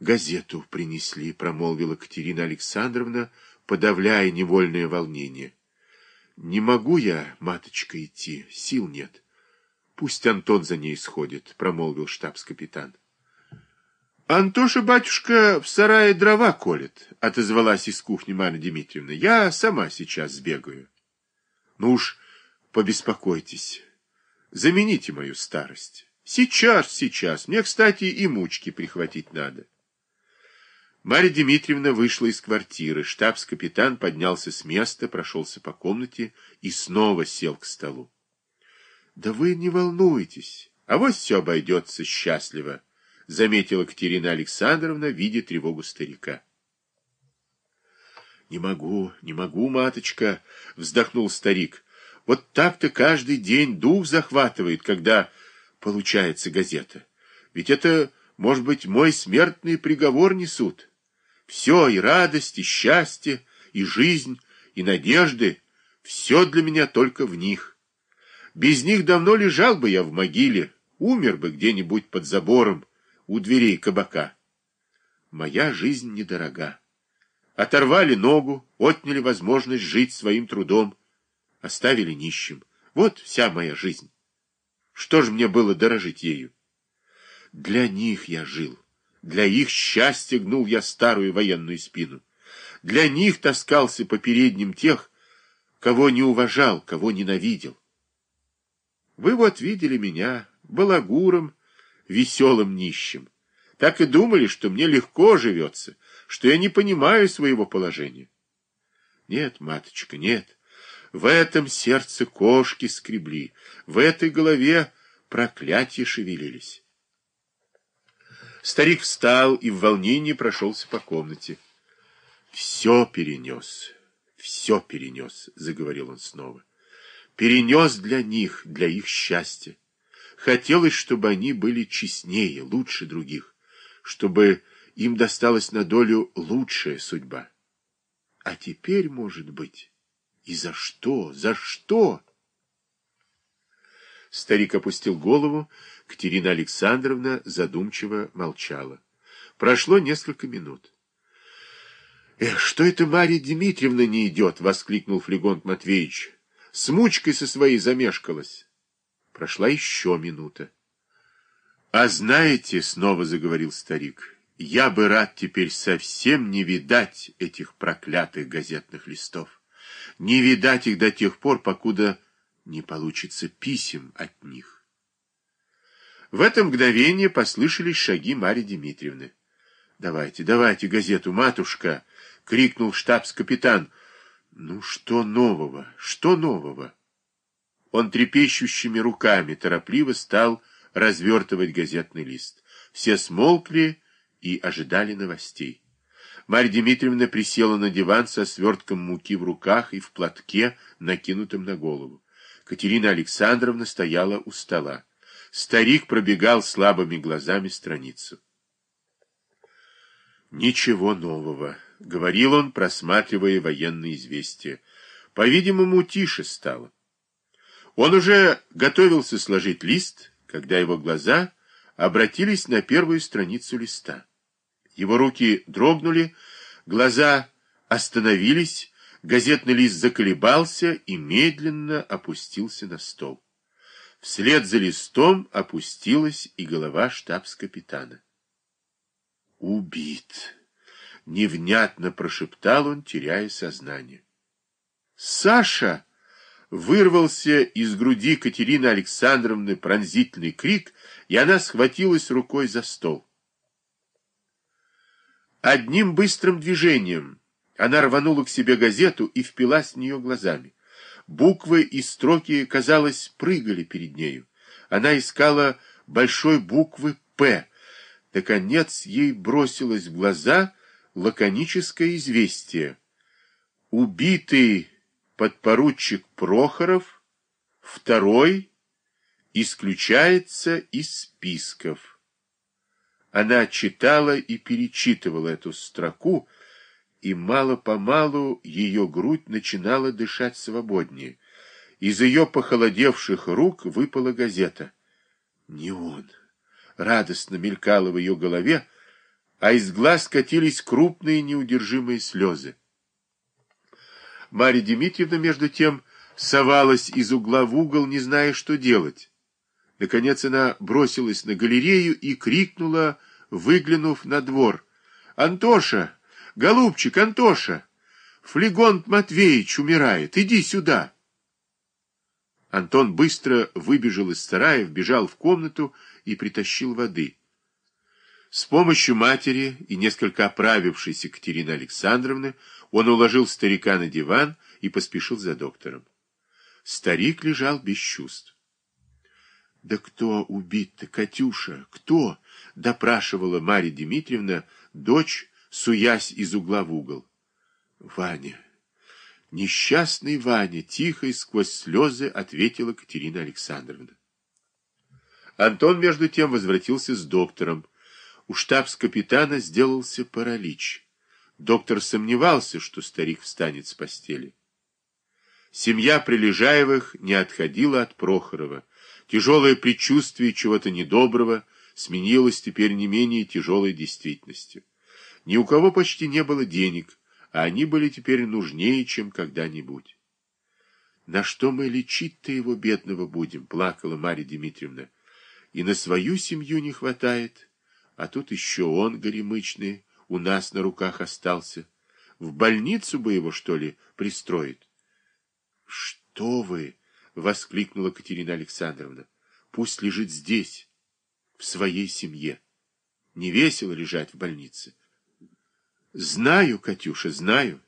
газету принесли, промолвила Катерина Александровна, подавляя невольное волнение. Не могу я, маточка, идти, сил нет. Пусть Антон за ней сходит, промолвил штабс-капитан. Антоша, батюшка, в сарае дрова колет, отозвалась из кухни Марья Дмитриевна. Я сама сейчас сбегаю. Ну уж побеспокойтесь, замените мою старость. Сейчас, сейчас. Мне, кстати, и мучки прихватить надо. Марья Дмитриевна вышла из квартиры. Штабс-капитан поднялся с места, прошелся по комнате и снова сел к столу. — Да вы не волнуйтесь, а вот все обойдется счастливо, — заметила Катерина Александровна, видя тревогу старика. — Не могу, не могу, маточка, — вздохнул старик. — Вот так-то каждый день дух захватывает, когда получается газета. Ведь это, может быть, мой смертный приговор несут. Все, и радость, и счастье, и жизнь, и надежды, все для меня только в них. Без них давно лежал бы я в могиле, умер бы где-нибудь под забором у дверей кабака. Моя жизнь недорога. Оторвали ногу, отняли возможность жить своим трудом, оставили нищим. Вот вся моя жизнь. Что же мне было дорожить ею? Для них я жил. Для их счастья гнул я старую военную спину. Для них таскался по передним тех, кого не уважал, кого ненавидел. Вы вот видели меня балагуром, веселым нищим. Так и думали, что мне легко живется, что я не понимаю своего положения. Нет, маточка, нет. В этом сердце кошки скребли, в этой голове проклятия шевелились. Старик встал и в волнении прошелся по комнате. «Все перенес, все перенес», — заговорил он снова. «Перенес для них, для их счастья. Хотелось, чтобы они были честнее, лучше других, чтобы им досталась на долю лучшая судьба. А теперь, может быть, и за что, за что?» Старик опустил голову, Катерина Александровна задумчиво молчала. Прошло несколько минут. «Эх, что это Марья Дмитриевна не идет?» — воскликнул Флегонт Матвеевич. «С мучкой со своей замешкалась». Прошла еще минута. «А знаете, — снова заговорил старик, — я бы рад теперь совсем не видать этих проклятых газетных листов. Не видать их до тех пор, покуда не получится писем от них. В это мгновение послышались шаги Марьи Дмитриевны. «Давайте, давайте газету, матушка!» — крикнул штабс-капитан. «Ну, что нового? Что нового?» Он трепещущими руками торопливо стал развертывать газетный лист. Все смолкли и ожидали новостей. Марья Дмитриевна присела на диван со свертком муки в руках и в платке, накинутым на голову. Катерина Александровна стояла у стола. Старик пробегал слабыми глазами страницу. «Ничего нового», — говорил он, просматривая военные известия. По-видимому, тише стало. Он уже готовился сложить лист, когда его глаза обратились на первую страницу листа. Его руки дрогнули, глаза остановились, газетный лист заколебался и медленно опустился на стол. Вслед за листом опустилась и голова штабс-капитана. «Убит!» — невнятно прошептал он, теряя сознание. «Саша!» — вырвался из груди Катерины Александровны пронзительный крик, и она схватилась рукой за стол. Одним быстрым движением она рванула к себе газету и впилась в нее глазами. Буквы и строки, казалось, прыгали перед нею. Она искала большой буквы «П». Наконец ей бросилось в глаза лаконическое известие. Убитый подпоручик Прохоров, второй, исключается из списков. Она читала и перечитывала эту строку, и мало-помалу ее грудь начинала дышать свободнее. Из ее похолодевших рук выпала газета. Не он. Радостно мелькало в ее голове, а из глаз катились крупные неудержимые слезы. Марья Дмитриевна, между тем, совалась из угла в угол, не зная, что делать. Наконец она бросилась на галерею и крикнула, выглянув на двор. «Антоша! Голубчик, Антоша! Флегонт Матвеич умирает! Иди сюда!» Антон быстро выбежал из сарая, вбежал в комнату и притащил воды. С помощью матери и несколько оправившейся Катерины Александровны он уложил старика на диван и поспешил за доктором. Старик лежал без чувств. — Да кто убит-то, Катюша, кто? — допрашивала Марья Дмитриевна, дочь, суясь из угла в угол. — Ваня, несчастный Ваня, тихо и сквозь слезы ответила Катерина Александровна. Антон, между тем, возвратился с доктором. У штабс-капитана сделался паралич. Доктор сомневался, что старик встанет с постели. Семья Прилежаевых не отходила от Прохорова. Тяжелое предчувствие чего-то недоброго сменилось теперь не менее тяжелой действительностью. Ни у кого почти не было денег, а они были теперь нужнее, чем когда-нибудь. «На что мы лечить-то его, бедного, будем?» — плакала Марья Дмитриевна. «И на свою семью не хватает, а тут еще он, горемычный, у нас на руках остался. В больницу бы его, что ли, пристроить? — Что вы! — воскликнула Катерина Александровна. — Пусть лежит здесь, в своей семье. Не весело лежать в больнице. — Знаю, Катюша, знаю.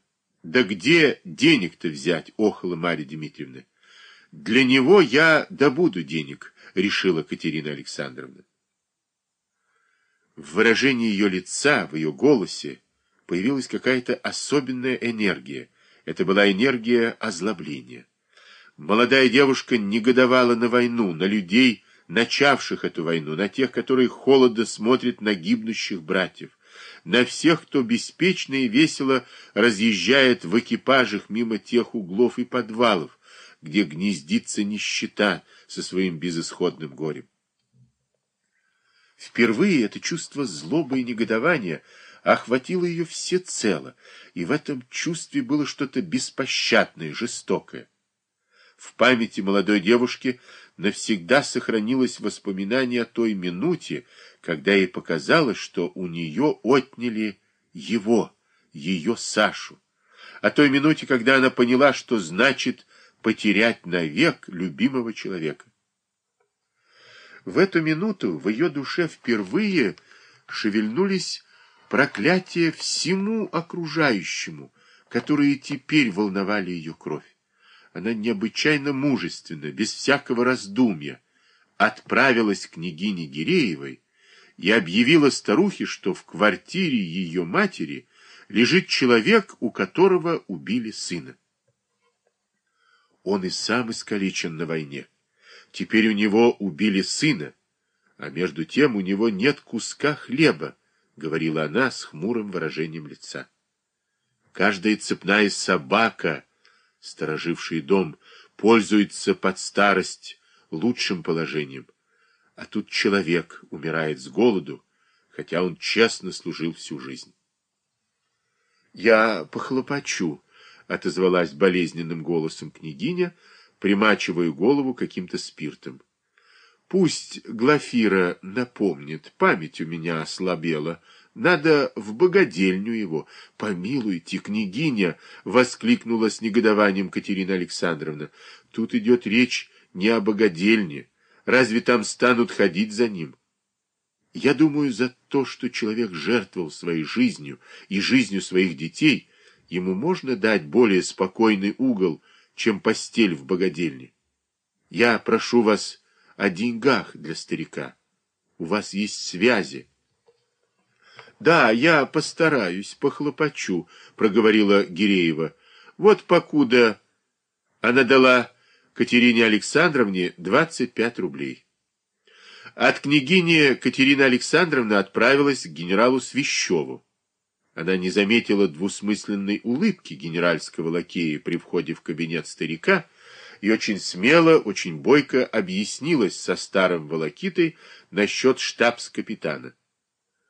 Да где денег-то взять, охала Марья Дмитриевна. Для него я добуду денег, решила Катерина Александровна. В выражении ее лица, в ее голосе появилась какая-то особенная энергия. Это была энергия озлобления. Молодая девушка негодовала на войну, на людей, начавших эту войну, на тех, которые холодно смотрят на гибнущих братьев, на всех, кто беспечно и весело разъезжает в экипажах мимо тех углов и подвалов, где гнездится нищета со своим безысходным горем. Впервые это чувство злобы и негодования охватило ее всецело, и в этом чувстве было что-то беспощадное, жестокое. В памяти молодой девушки навсегда сохранилось воспоминание о той минуте, когда ей показалось, что у нее отняли его, ее Сашу, о той минуте, когда она поняла, что значит потерять навек любимого человека. В эту минуту в ее душе впервые шевельнулись проклятия всему окружающему, которые теперь волновали ее кровь. Она необычайно мужественно, без всякого раздумья, отправилась к княгине Гиреевой и объявила старухе, что в квартире ее матери лежит человек, у которого убили сына. Он и сам искалечен на войне. Теперь у него убили сына, а между тем у него нет куска хлеба, — говорила она с хмурым выражением лица. Каждая цепная собака, стороживший дом, пользуется под старость лучшим положением, а тут человек умирает с голоду, хотя он честно служил всю жизнь. «Я похлопочу», — отозвалась болезненным голосом княгиня, — примачивая голову каким-то спиртом. Пусть Глафира напомнит, память у меня ослабела. Надо в богадельню его. Помилуйте, княгиня, — воскликнула с негодованием Катерина Александровна. Тут идет речь не о богадельне. Разве там станут ходить за ним? Я думаю, за то, что человек жертвовал своей жизнью и жизнью своих детей, ему можно дать более спокойный угол, чем постель в богадельне. Я прошу вас о деньгах для старика. У вас есть связи. Да, я постараюсь, похлопочу, проговорила Гиреева. Вот покуда она дала Катерине Александровне двадцать пять рублей. От княгини Катерина Александровна отправилась к генералу Свящеву. Она не заметила двусмысленной улыбки генеральского лакея при входе в кабинет старика и очень смело, очень бойко объяснилась со старым волокитой насчет штабс-капитана.